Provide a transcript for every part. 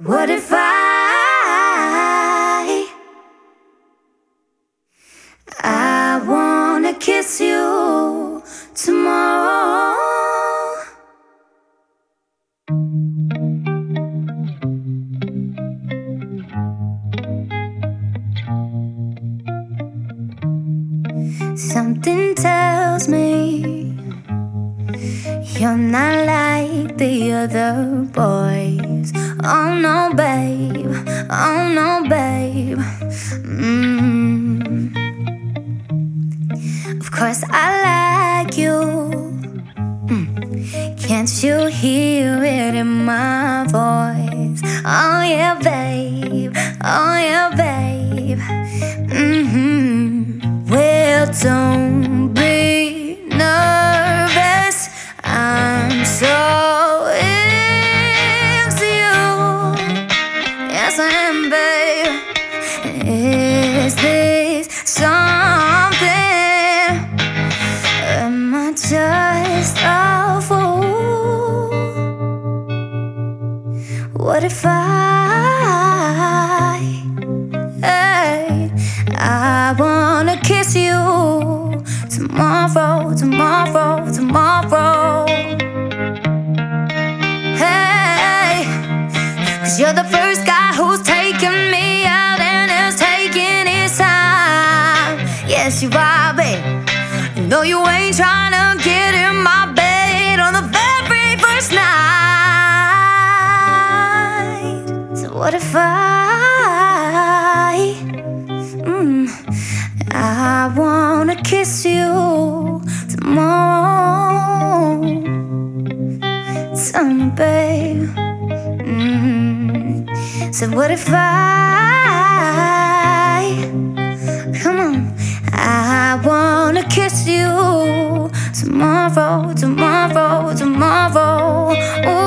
What if I I wanna kiss you tomorrow? Something tells me you're not like the other boys. Oh no, babe. Oh no, babe. Mm. Of course, I like you. Mm. Can't you hear it in my voice? Oh yeah, babe. Oh yeah, babe. Mm-hmm. Well, don't be nervous. I'm so just a fool? What if I, hey, I wanna kiss you tomorrow, tomorrow, tomorrow? Hey, cause you're the first guy who's taken me out and is taking his time. Yes, you are. No, you ain't trying to get in my bed on the very first night. So, what if I, mm, I wanna kiss you tomorrow? Tell me, babe. Mm. So, what if I, come on, I wanna kiss you tomorrow, tomorrow, tomorrow. Ooh,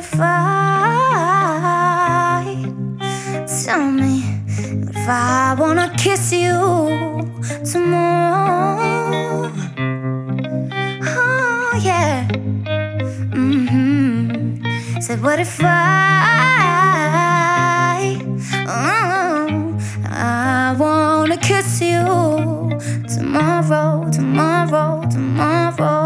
I tell me if I wanna kiss you tomorrow? Oh yeah. Mm-hmm. Said what if I, oh, I wanna kiss you tomorrow, tomorrow, tomorrow?